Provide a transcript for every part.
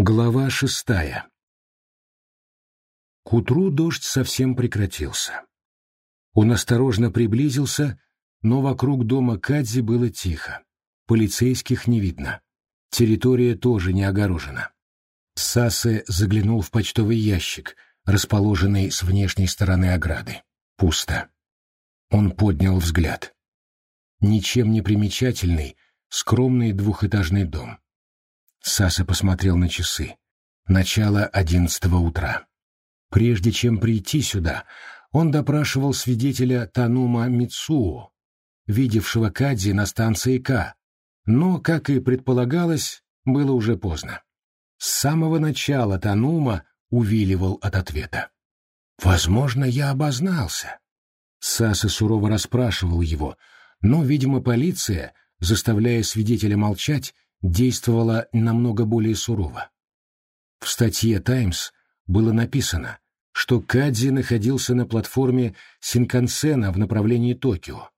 Глава шестая К утру дождь совсем прекратился. Он осторожно приблизился, но вокруг дома Кадзи было тихо. Полицейских не видно. Территория тоже не огорожена. Сасе заглянул в почтовый ящик, расположенный с внешней стороны ограды. Пусто. Он поднял взгляд. Ничем не примечательный, скромный двухэтажный дом. Саса посмотрел на часы. Начало одиннадцатого утра. Прежде чем прийти сюда, он допрашивал свидетеля Танума Мицуо, видевшего Кадзи на станции К, но, как и предполагалось, было уже поздно. С самого начала Танума увиливал от ответа. «Возможно, я обознался». Саса сурово расспрашивал его, но, видимо, полиция, заставляя свидетеля молчать, действовала намного более сурово. В статье «Таймс» было написано, что Кадзи находился на платформе Синкансена в направлении Токио.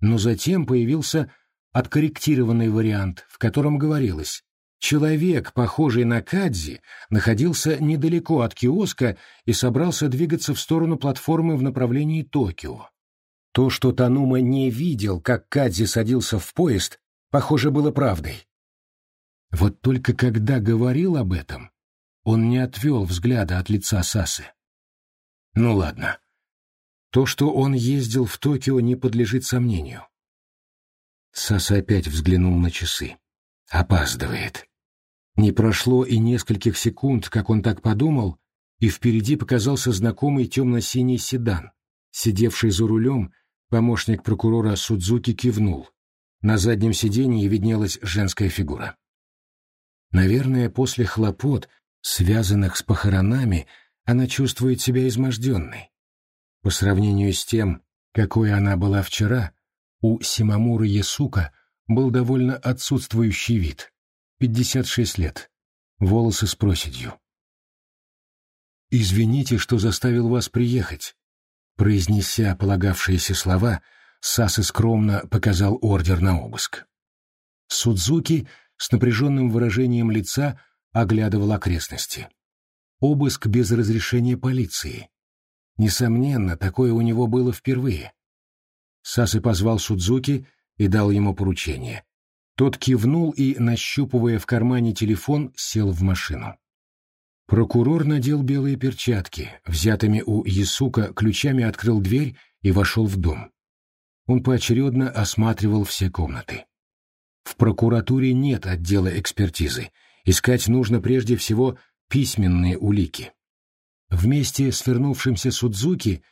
Но затем появился откорректированный вариант, в котором говорилось Человек, похожий на Кадзи, находился недалеко от киоска и собрался двигаться в сторону платформы в направлении Токио. То, что Танума не видел, как Кадзи садился в поезд, похоже, было правдой. Вот только когда говорил об этом, он не отвел взгляда от лица Сасы. Ну ладно. То, что он ездил в Токио, не подлежит сомнению. Саса опять взглянул на часы. Опаздывает. Не прошло и нескольких секунд, как он так подумал, и впереди показался знакомый темно-синий седан. Сидевший за рулем, помощник прокурора Судзуки кивнул. На заднем сиденье виднелась женская фигура. Наверное, после хлопот, связанных с похоронами, она чувствует себя изможденной. По сравнению с тем, какой она была вчера, у Симамуры Ясука был довольно отсутствующий вид. 56 лет. Волосы с проседью. «Извините, что заставил вас приехать», — произнеся полагавшиеся слова, Сасы скромно показал ордер на обыск. Судзуки с напряженным выражением лица оглядывал окрестности. Обыск без разрешения полиции. Несомненно, такое у него было впервые. Сасы позвал Судзуки и дал ему поручение. Тот кивнул и, нащупывая в кармане телефон, сел в машину. Прокурор надел белые перчатки, взятыми у Ясука ключами открыл дверь и вошел в дом. Он поочередно осматривал все комнаты. В прокуратуре нет отдела экспертизы. Искать нужно прежде всего письменные улики. Вместе с вернувшимся Судзуки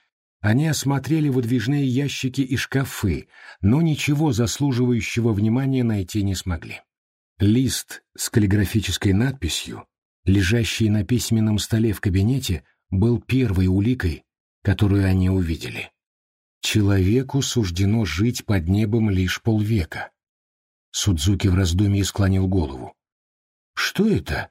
они осмотрели выдвижные ящики и шкафы, но ничего заслуживающего внимания найти не смогли. Лист с каллиграфической надписью, лежащий на письменном столе в кабинете, был первой уликой, которую они увидели. Человеку суждено жить под небом лишь полвека. Судзуки в раздумье склонил голову. «Что это?»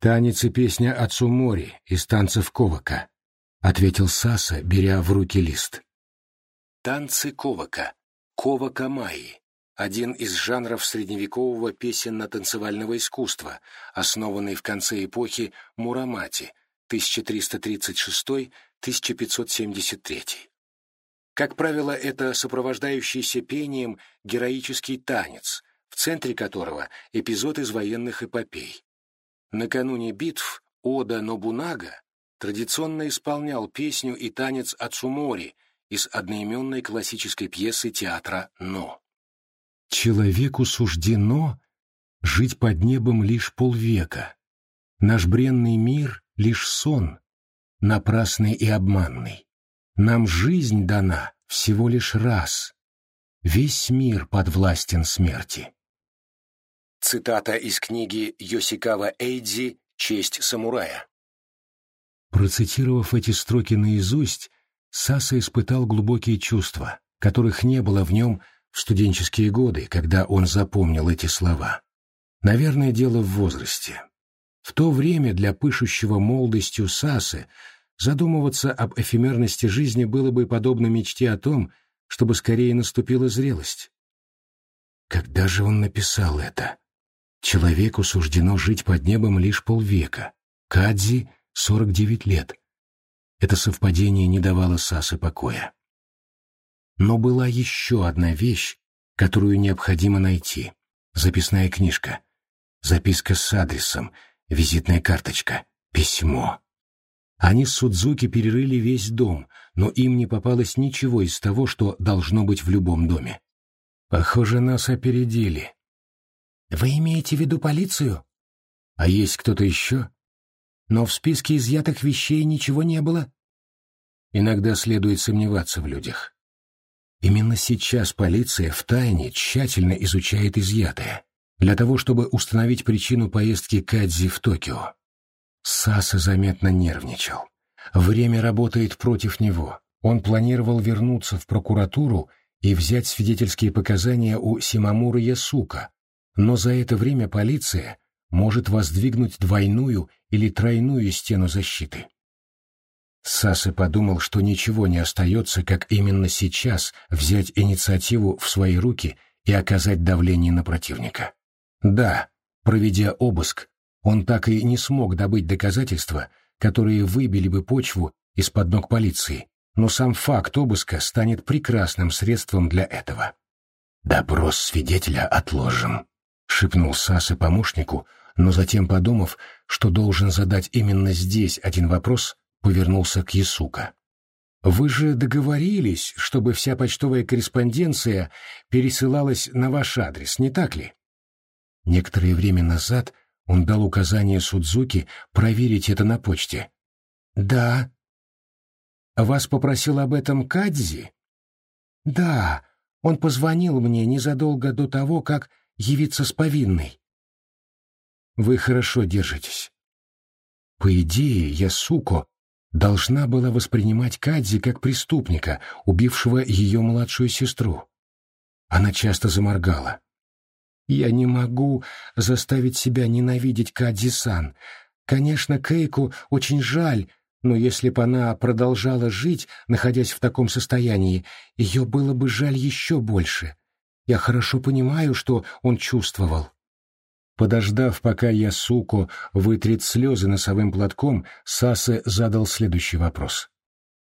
«Танец и песня отцу Мори из танцев Ковака», — ответил Саса, беря в руки лист. «Танцы Ковака. Ковака Майи. Один из жанров средневекового песенно-танцевального искусства, основанный в конце эпохи Мурамати, 1336-1573. Как правило, это сопровождающийся пением героический танец, в центре которого эпизод из военных эпопей. Накануне битв Ода Нобунага традиционно исполнял песню и танец Ацумори из одноименной классической пьесы театра «Но». «Человеку суждено жить под небом лишь полвека. Наш бренный мир — лишь сон, напрасный и обманный. Нам жизнь дана всего лишь раз. Весь мир подвластен смерти. Цитата из книги Йосикава Эйдзи «Честь самурая». Процитировав эти строки наизусть, Саса испытал глубокие чувства, которых не было в нем в студенческие годы, когда он запомнил эти слова. Наверное, дело в возрасте. В то время для пышущего молодостью Сасы Задумываться об эфемерности жизни было бы подобно мечте о том, чтобы скорее наступила зрелость. Когда же он написал это? Человеку суждено жить под небом лишь полвека. Кадзи — сорок девять лет. Это совпадение не давало Сасы покоя. Но была еще одна вещь, которую необходимо найти. Записная книжка. Записка с адресом, визитная карточка, письмо. Они с Судзуки перерыли весь дом, но им не попалось ничего из того, что должно быть в любом доме. Похоже, нас опередили. Вы имеете в виду полицию? А есть кто-то еще? Но в списке изъятых вещей ничего не было. Иногда следует сомневаться в людях. Именно сейчас полиция втайне тщательно изучает изъятое, для того, чтобы установить причину поездки Кадзи в Токио. Саса заметно нервничал. Время работает против него. Он планировал вернуться в прокуратуру и взять свидетельские показания у Симамура Ясука, но за это время полиция может воздвигнуть двойную или тройную стену защиты. Сасы подумал, что ничего не остается, как именно сейчас взять инициативу в свои руки и оказать давление на противника. Да, проведя обыск, он так и не смог добыть доказательства, которые выбили бы почву из-под ног полиции, но сам факт обыска станет прекрасным средством для этого. «Допрос свидетеля отложим», — шепнул Сасы помощнику, но затем, подумав, что должен задать именно здесь один вопрос, повернулся к Ясука. «Вы же договорились, чтобы вся почтовая корреспонденция пересылалась на ваш адрес, не так ли?» Некоторое время назад он дал указание Судзуки проверить это на почте. «Да». «Вас попросил об этом Кадзи?» «Да, он позвонил мне незадолго до того, как явиться с повинной». «Вы хорошо держитесь». По идее, Ясуко должна была воспринимать Кадзи как преступника, убившего ее младшую сестру. Она часто заморгала. Я не могу заставить себя ненавидеть Кадзи-сан. Конечно, Кейку очень жаль, но если бы она продолжала жить, находясь в таком состоянии, ее было бы жаль еще больше. Я хорошо понимаю, что он чувствовал. Подождав, пока Ясуко вытрет слезы носовым платком, Сасе задал следующий вопрос.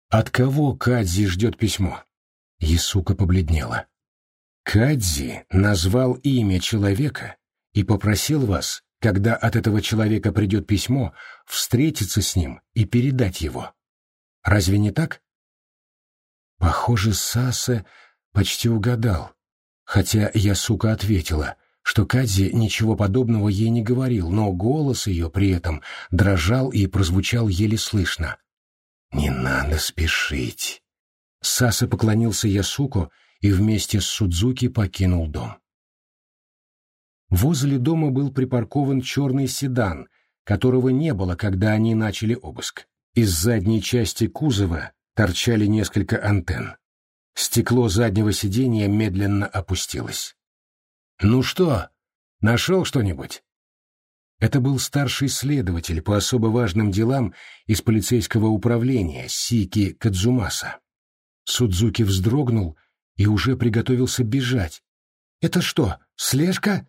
«От кого Кадзи ждет письмо?» Ясука побледнела. Кадзи назвал имя человека и попросил вас, когда от этого человека придет письмо, встретиться с ним и передать его. Разве не так? Похоже, Саса почти угадал, хотя я, сука, ответила, что Кадзи ничего подобного ей не говорил, но голос ее при этом дрожал и прозвучал еле слышно. «Не надо спешить». Саса поклонился Ясуко и вместе с Судзуки покинул дом. Возле дома был припаркован черный седан, которого не было, когда они начали обыск. Из задней части кузова торчали несколько антенн. Стекло заднего сиденья медленно опустилось. «Ну что, нашел что-нибудь?» Это был старший следователь по особо важным делам из полицейского управления Сики Кадзумаса. Судзуки вздрогнул и уже приготовился бежать. «Это что, слежка?»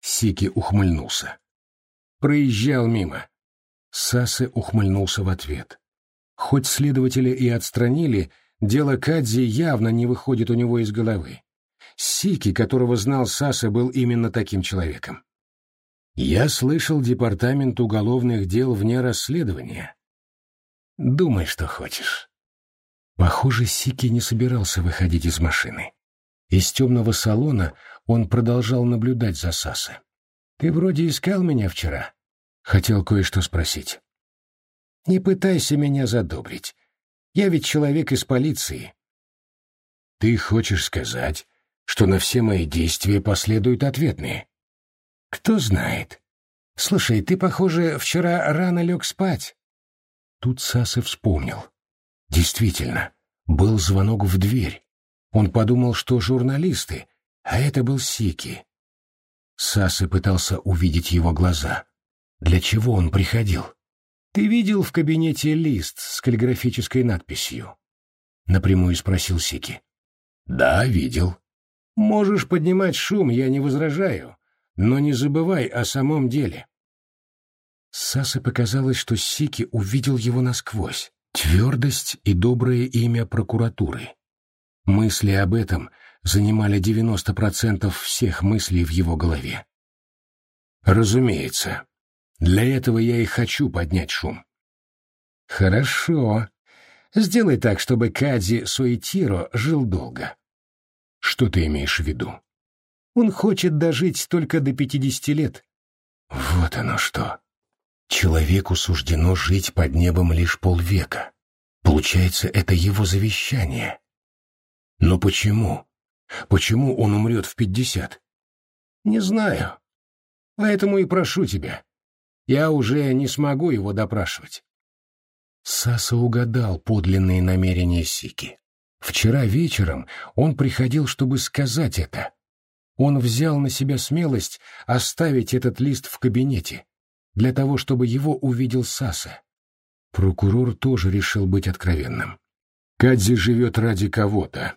Сики ухмыльнулся. Проезжал мимо. Сасы ухмыльнулся в ответ. Хоть следователя и отстранили, дело Кадзи явно не выходит у него из головы. Сики, которого знал Саса, был именно таким человеком. Я слышал департамент уголовных дел вне расследования. Думай, что хочешь. Похоже, Сики не собирался выходить из машины. Из темного салона он продолжал наблюдать за Сасой. «Ты вроде искал меня вчера?» Хотел кое-что спросить. «Не пытайся меня задобрить. Я ведь человек из полиции». «Ты хочешь сказать, что на все мои действия последуют ответные?» «Кто знает. Слушай, ты, похоже, вчера рано лег спать». Тут Саса вспомнил. Действительно, был звонок в дверь. Он подумал, что журналисты, а это был Сики. Сасы пытался увидеть его глаза. Для чего он приходил? «Ты видел в кабинете лист с каллиграфической надписью?» Напрямую спросил Сики. «Да, видел». «Можешь поднимать шум, я не возражаю. но не забывай о самом деле. Сасе показалось, что Сики увидел его насквозь. Твердость и доброе имя прокуратуры. Мысли об этом занимали 90% всех мыслей в его голове. Разумеется, для этого я и хочу поднять шум. Хорошо. Сделай так, чтобы Кадзи Суэтиро жил долго. Что ты имеешь в виду? Он хочет дожить только до пятидесяти лет. Вот оно что. Человеку суждено жить под небом лишь полвека. Получается, это его завещание. Но почему? Почему он умрет в пятьдесят? Не знаю. Поэтому и прошу тебя. Я уже не смогу его допрашивать. Саса угадал подлинные намерения Сики. Вчера вечером он приходил, чтобы сказать это. Он взял на себя смелость оставить этот лист в кабинете, для того, чтобы его увидел Саса. Прокурор тоже решил быть откровенным. Кадзи живет ради кого-то.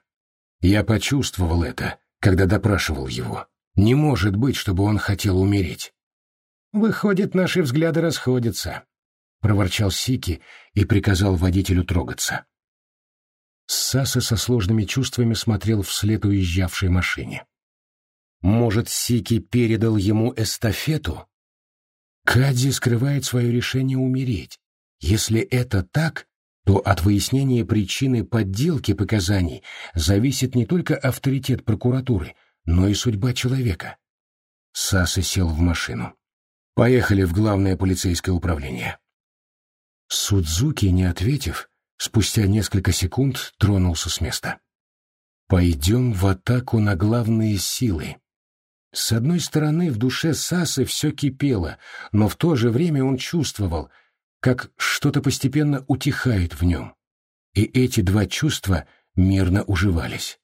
Я почувствовал это, когда допрашивал его. Не может быть, чтобы он хотел умереть. Выходит, наши взгляды расходятся, проворчал Сики и приказал водителю трогаться. Саса со сложными чувствами смотрел вслед уезжавшей машине. Может, Сики передал ему эстафету? Кадзи скрывает свое решение умереть. Если это так, то от выяснения причины подделки показаний зависит не только авторитет прокуратуры, но и судьба человека. Саса сел в машину. Поехали в главное полицейское управление. Судзуки, не ответив, спустя несколько секунд тронулся с места. «Пойдем в атаку на главные силы», с одной стороны, в душе Сасы все кипело, но в то же время он чувствовал, как что-то постепенно утихает в нем. И эти два чувства мирно уживались.